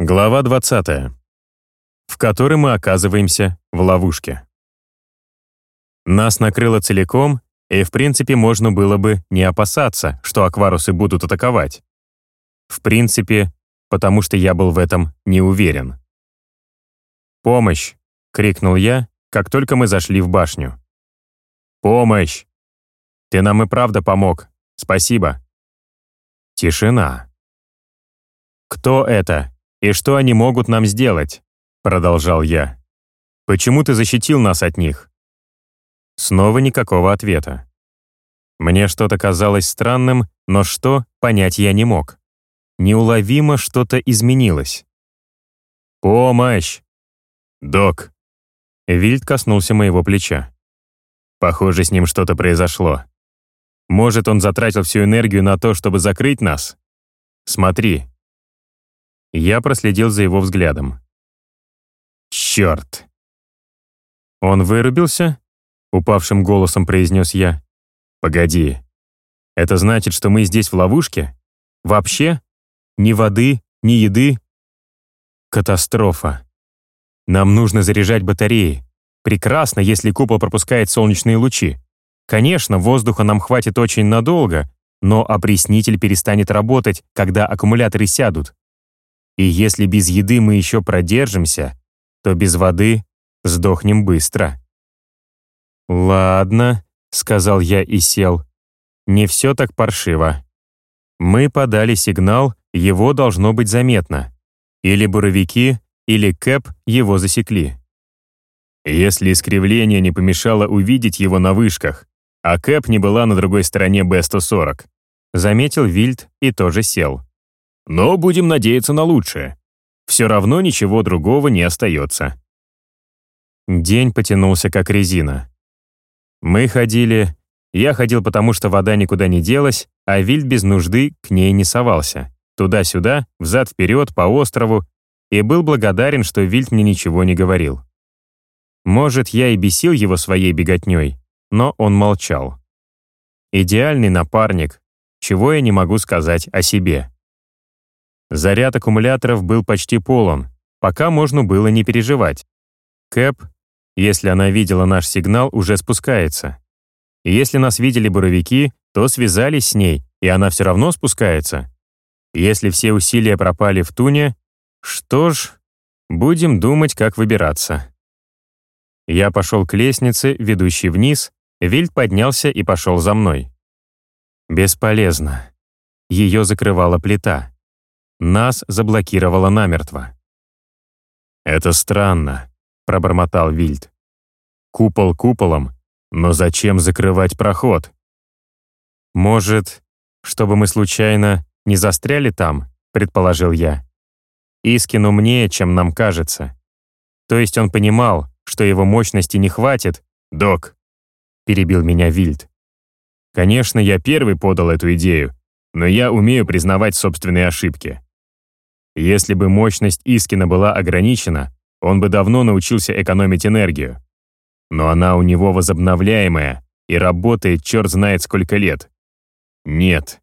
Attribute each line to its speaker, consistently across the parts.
Speaker 1: Глава 20, в которой мы оказываемся в ловушке. Нас накрыло целиком, и в принципе можно было бы не опасаться, что акварусы будут атаковать. В принципе, потому что я был в этом не уверен. «Помощь!» — крикнул я, как только мы зашли в башню. «Помощь! Ты нам и правда помог. Спасибо!» Тишина. «Кто это?» «И что они могут нам сделать?» — продолжал я. «Почему ты защитил нас от них?» Снова никакого ответа. Мне что-то казалось странным, но что, понять я не мог. Неуловимо что-то изменилось. «Помощь!» «Док!» Вильд коснулся моего плеча. Похоже, с ним что-то произошло. Может, он затратил всю энергию на то, чтобы закрыть нас? Смотри, я проследил за его взглядом. «Черт!» «Он вырубился?» — упавшим голосом произнес я. «Погоди. Это значит, что мы здесь в ловушке? Вообще? Ни воды, ни еды?» «Катастрофа. Нам нужно заряжать батареи. Прекрасно, если купол пропускает солнечные лучи. Конечно, воздуха нам хватит очень надолго, но опреснитель перестанет работать, когда аккумуляторы сядут. И если без еды мы еще продержимся, то без воды сдохнем быстро. «Ладно», — сказал я и сел. «Не все так паршиво. Мы подали сигнал, его должно быть заметно. Или буровики, или Кэп его засекли. Если искривление не помешало увидеть его на вышках, а Кэп не была на другой стороне Б-140, заметил Вильд и тоже сел. Но будем надеяться на лучшее. Все равно ничего другого не остается. День потянулся как резина. Мы ходили... Я ходил потому, что вода никуда не делась, а Вильд без нужды к ней не совался. Туда-сюда, взад-вперед, по острову, и был благодарен, что Вильд мне ничего не говорил. Может, я и бесил его своей беготней, но он молчал. Идеальный напарник, чего я не могу сказать о себе. Заряд аккумуляторов был почти полон, пока можно было не переживать. Кэп, если она видела наш сигнал, уже спускается. И если нас видели буровики, то связались с ней, и она все равно спускается. Если все усилия пропали в туне, что ж, будем думать, как выбираться. Я пошел к лестнице, ведущей вниз, Вильд поднялся и пошел за мной. Бесполезно. Ее закрывала плита. Нас заблокировало намертво. «Это странно», — пробормотал Вильд. «Купол куполом, но зачем закрывать проход?» «Может, чтобы мы случайно не застряли там?» — предположил я. Искин умнее, чем нам кажется. То есть он понимал, что его мощности не хватит. «Док», — перебил меня Вильд. «Конечно, я первый подал эту идею, но я умею признавать собственные ошибки. Если бы мощность Искина была ограничена, он бы давно научился экономить энергию. Но она у него возобновляемая и работает черт знает сколько лет. Нет.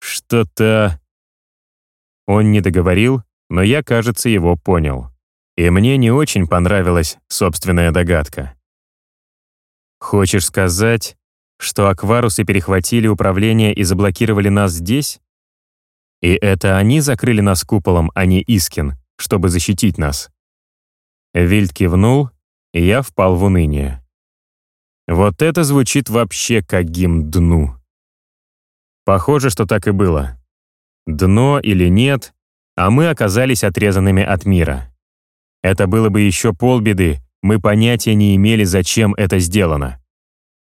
Speaker 1: Что-то... Он не договорил, но я, кажется, его понял. И мне не очень понравилась собственная догадка. Хочешь сказать, что акварусы перехватили управление и заблокировали нас здесь? И это они закрыли нас куполом, а не Искин, чтобы защитить нас. Вильд кивнул, и я впал в уныние. Вот это звучит вообще как гимн дну. Похоже, что так и было. Дно или нет, а мы оказались отрезанными от мира. Это было бы еще полбеды, мы понятия не имели, зачем это сделано.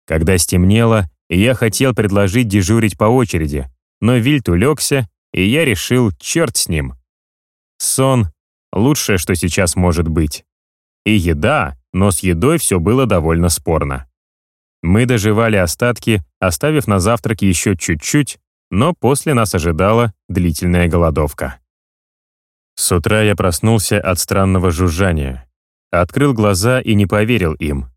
Speaker 1: Когда стемнело, я хотел предложить дежурить по очереди, но Вильд улегся, и я решил, черт с ним. Сон — лучшее, что сейчас может быть. И еда, но с едой все было довольно спорно. Мы доживали остатки, оставив на завтрак еще чуть-чуть, но после нас ожидала длительная голодовка. С утра я проснулся от странного жужжания. Открыл глаза и не поверил им.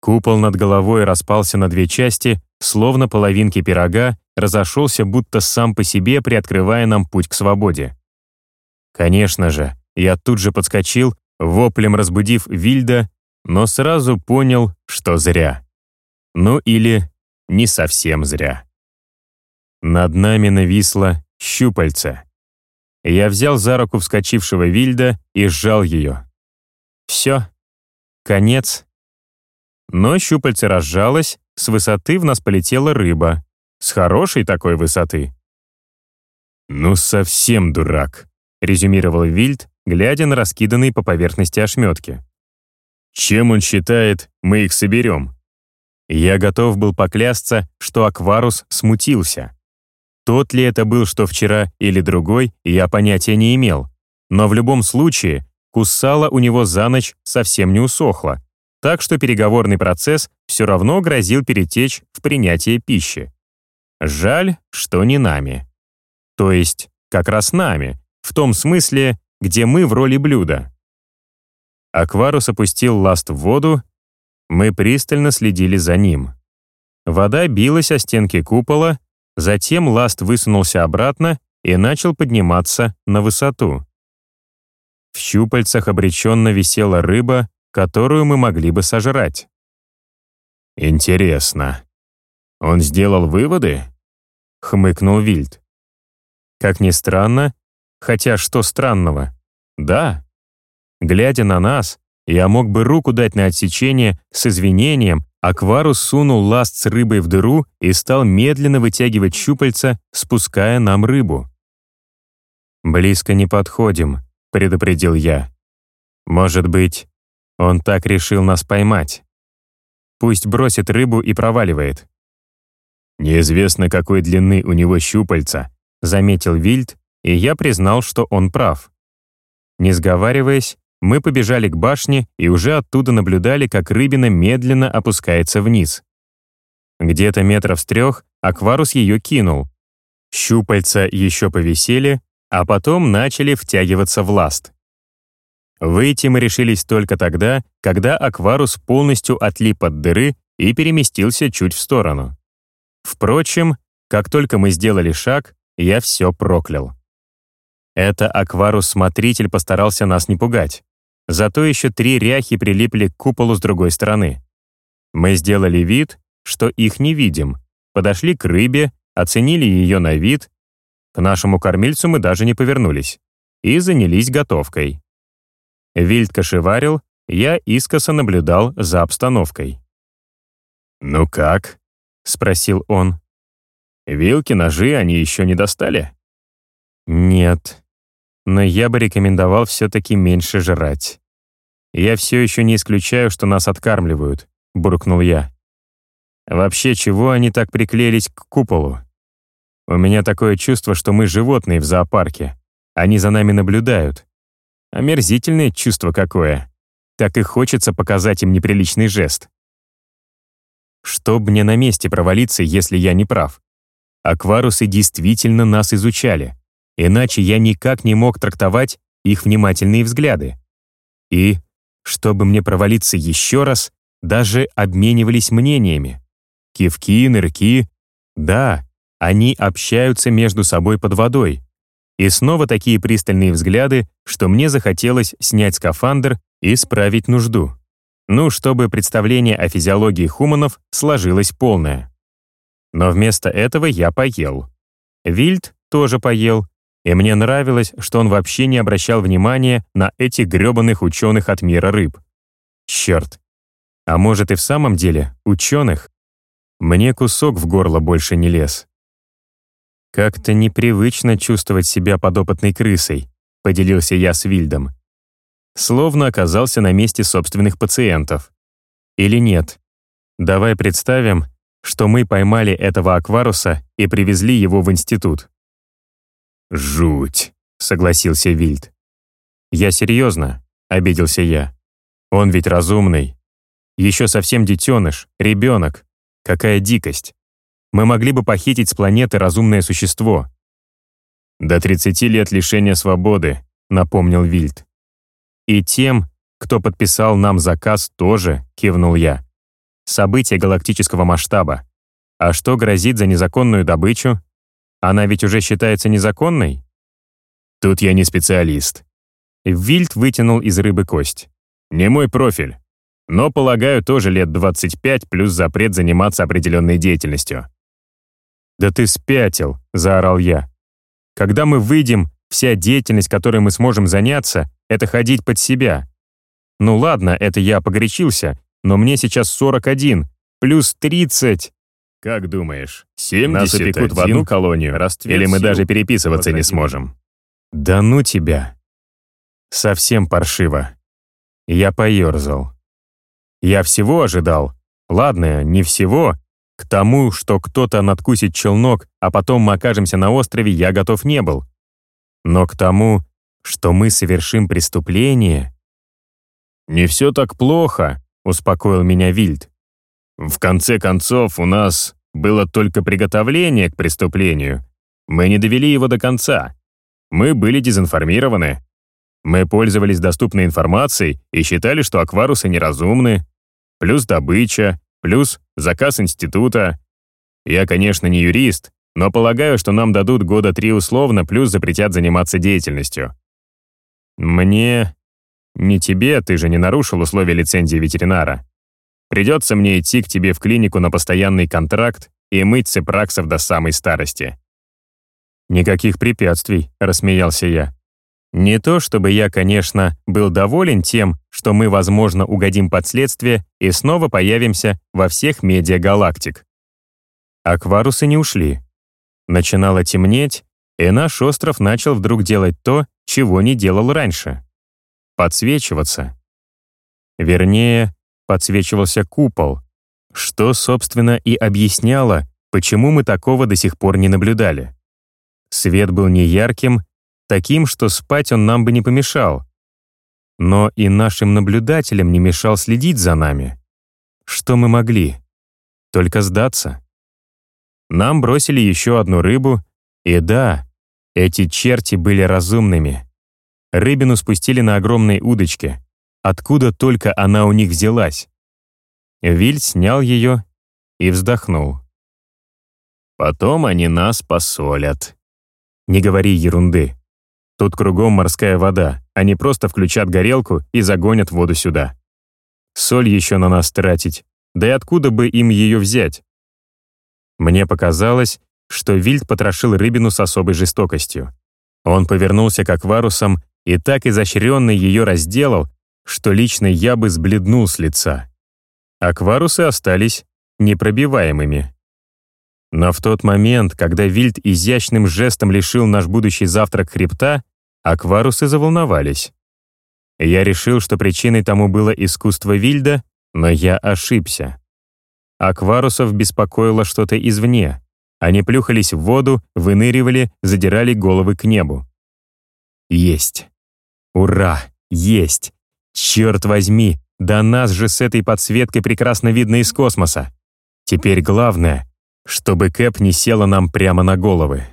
Speaker 1: Купол над головой распался на две части, словно половинки пирога, разошелся будто сам по себе, приоткрывая нам путь к свободе. Конечно же, я тут же подскочил, воплем разбудив Вильда, но сразу понял, что зря. Ну или не совсем зря. Над нами нависло щупальце. Я взял за руку вскочившего Вильда и сжал ее. Все. Конец. Но щупальце разжалось, с высоты в нас полетела рыба. С хорошей такой высоты. «Ну, совсем дурак», — резюмировал Вильд, глядя на раскиданные по поверхности ошметки. «Чем он считает, мы их соберем?» Я готов был поклясться, что Акварус смутился. Тот ли это был, что вчера, или другой, я понятия не имел. Но в любом случае, кусала у него за ночь совсем не усохла, так что переговорный процесс все равно грозил перетечь в принятие пищи. Жаль, что не нами. То есть, как раз нами, в том смысле, где мы в роли блюда. Акварус опустил ласт в воду, мы пристально следили за ним. Вода билась о стенки купола, затем ласт высунулся обратно и начал подниматься на высоту. В щупальцах обреченно висела рыба, которую мы могли бы сожрать. «Интересно, он сделал выводы?» — хмыкнул Вильд. Как ни странно, хотя что странного? Да. Глядя на нас, я мог бы руку дать на отсечение с извинением, Акварус сунул ласт с рыбой в дыру и стал медленно вытягивать щупальца, спуская нам рыбу. «Близко не подходим», — предупредил я. «Может быть, он так решил нас поймать. Пусть бросит рыбу и проваливает». Неизвестно, какой длины у него щупальца, заметил Вильд, и я признал, что он прав. Не сговариваясь, мы побежали к башне и уже оттуда наблюдали, как рыбина медленно опускается вниз. Где-то метров с трех Акварус ее кинул. Щупальца еще повисели, а потом начали втягиваться в ласт. Выйти мы решились только тогда, когда Акварус полностью отлип от дыры и переместился чуть в сторону. Впрочем, как только мы сделали шаг, я все проклял. Это акварус-смотритель постарался нас не пугать. Зато еще три ряхи прилипли к куполу с другой стороны. Мы сделали вид, что их не видим, подошли к рыбе, оценили ее на вид, к нашему кормильцу мы даже не повернулись, и занялись готовкой. Вильд кошеварил, я искоса наблюдал за обстановкой. «Ну как?» — спросил он. Вилки, ножи они еще не достали? Нет. Но я бы рекомендовал все-таки меньше жрать. Я все еще не исключаю, что нас откармливают, буркнул я. Вообще, чего они так приклеились к куполу? У меня такое чувство, что мы животные в зоопарке. Они за нами наблюдают. Омерзительное чувство какое. Так и хочется показать им неприличный жест. Чтоб мне на месте провалиться, если я не прав. Акварусы действительно нас изучали, иначе я никак не мог трактовать их внимательные взгляды. И, чтобы мне провалиться еще раз, даже обменивались мнениями. Кивки, нырки. Да, они общаются между собой под водой. И снова такие пристальные взгляды, что мне захотелось снять скафандр и справить нужду. Ну, чтобы представление о физиологии хуманов сложилось полное. Но вместо этого я поел. Вильд тоже поел, и мне нравилось, что он вообще не обращал внимания на этих грёбаных ученых от мира рыб. Черт. А может и в самом деле ученых? Мне кусок в горло больше не лез. Как-то непривычно чувствовать себя подопытной крысой, поделился я с Вильдом. Словно оказался на месте собственных пациентов. Или нет? Давай представим, что мы поймали этого акваруса и привезли его в институт. «Жуть», — согласился Вильд. «Я серьезно», — обиделся я. «Он ведь разумный. Еще совсем детеныш, ребенок. Какая дикость. Мы могли бы похитить с планеты разумное существо». «До 30 лет лишения свободы», — напомнил Вильд. «И тем, кто подписал нам заказ, тоже», — кивнул я. Событие галактического масштаба. А что грозит за незаконную добычу? Она ведь уже считается незаконной? Тут я не специалист. Вильд вытянул из рыбы кость. Не мой профиль. Но, полагаю, тоже лет 25 плюс запрет заниматься определенной деятельностью. «Да ты спятил!» — заорал я. «Когда мы выйдем, вся деятельность, которой мы сможем заняться, это ходить под себя. Ну ладно, это я погорячился, но мне сейчас 41, плюс 30. Как думаешь, 70 нас упекут в одну колонию, или мы даже переписываться не сможем? Да ну тебя. Совсем паршиво. Я поерзал. Я всего ожидал. Ладно, не всего. К тому, что кто-то надкусит челнок, а потом мы окажемся на острове, я готов не был. Но к тому, что мы совершим преступление... «Не все так плохо», — успокоил меня Вильд. «В конце концов, у нас было только приготовление к преступлению. Мы не довели его до конца. Мы были дезинформированы. Мы пользовались доступной информацией и считали, что акварусы неразумны. Плюс добыча, плюс заказ института. Я, конечно, не юрист, но полагаю, что нам дадут года три условно, плюс запретят заниматься деятельностью. Мне... Не тебе, ты же не нарушил условия лицензии ветеринара. Придется мне идти к тебе в клинику на постоянный контракт и мыть цепраксов до самой старости. «Никаких препятствий», — рассмеялся я. Не то чтобы я, конечно, был доволен тем, что мы, возможно, угодим под следствие и снова появимся во всех медиа галактик. Акварусы не ушли. Начинало темнеть, и наш остров начал вдруг делать то, чего не делал раньше. Подсвечиваться. Вернее, подсвечивался купол, что, собственно, и объясняло, почему мы такого до сих пор не наблюдали. Свет был не ярким, таким, что спать он нам бы не помешал. Но и нашим наблюдателям не мешал следить за нами. Что мы могли? Только сдаться. Нам бросили еще одну рыбу, и да, эти черти были разумными. Рыбину спустили на огромной удочке. Откуда только она у них взялась? Виль снял ее и вздохнул. «Потом они нас посолят». «Не говори ерунды. Тут кругом морская вода, они просто включат горелку и загонят воду сюда. Соль еще на нас тратить, да и откуда бы им ее взять? Мне показалось, что Вильд потрошил рыбину с особой жестокостью. Он повернулся к акварусам и так изощренно ее разделал, что лично я бы сбледнул с лица. Акварусы остались непробиваемыми. Но в тот момент, когда Вильд изящным жестом лишил наш будущий завтрак хребта, акварусы заволновались. Я решил, что причиной тому было искусство Вильда, но я ошибся. Акварусов беспокоило что-то извне. Они плюхались в воду, выныривали, задирали головы к небу. Есть. Ура! Есть! Черт возьми, да нас же с этой подсветкой прекрасно видно из космоса. Теперь главное, чтобы Кэп не села нам прямо на головы.